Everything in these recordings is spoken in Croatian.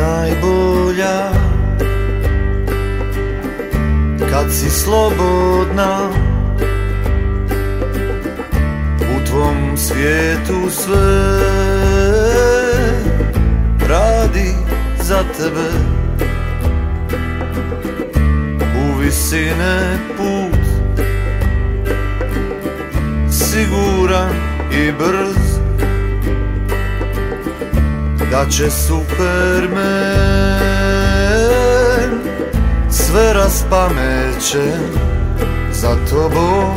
najbolja. Kad si slobodna U tvom svijetu sve Radi za tebe. U visine put Siguran i brz da će Superman sve raspameće za tobom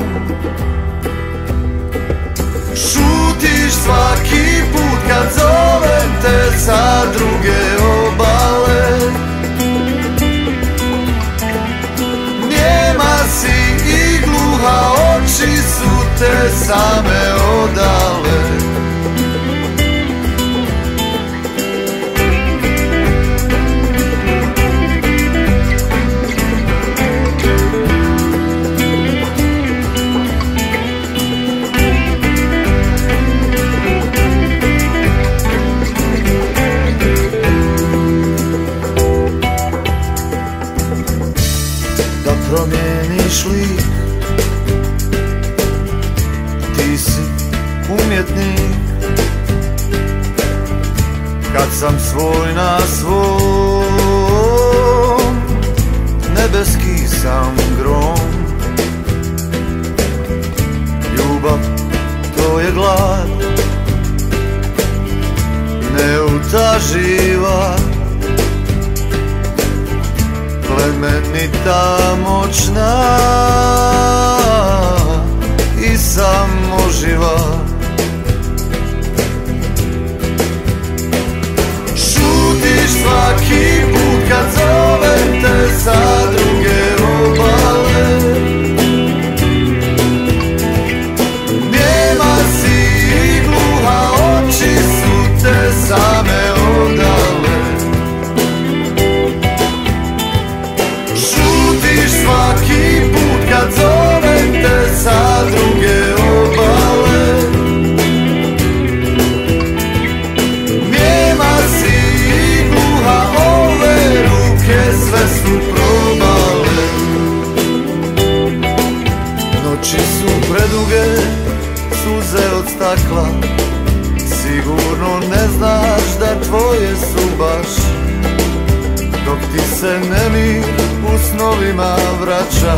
lik Ti si umjetnik. Kad sam svoj na svom Nebeski sam grom plemenita moćna i samoživa put kad zovem te sa druge obale. Njema si i gluha, ove ruke sve su probale. Noći su Sigurno ne da tvoje su baš. Dok se nemir u snovima vraća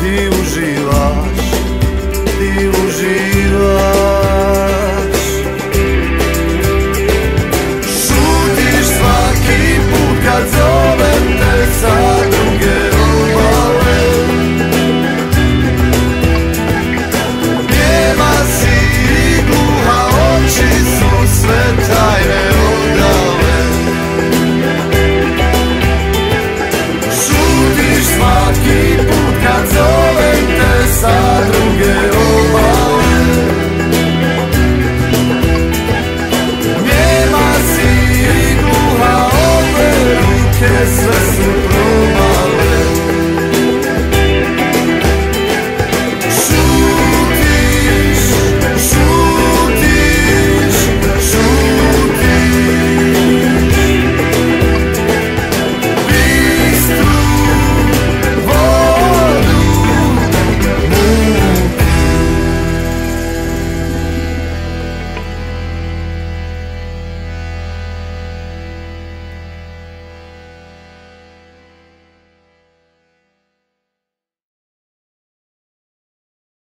Ti uživaš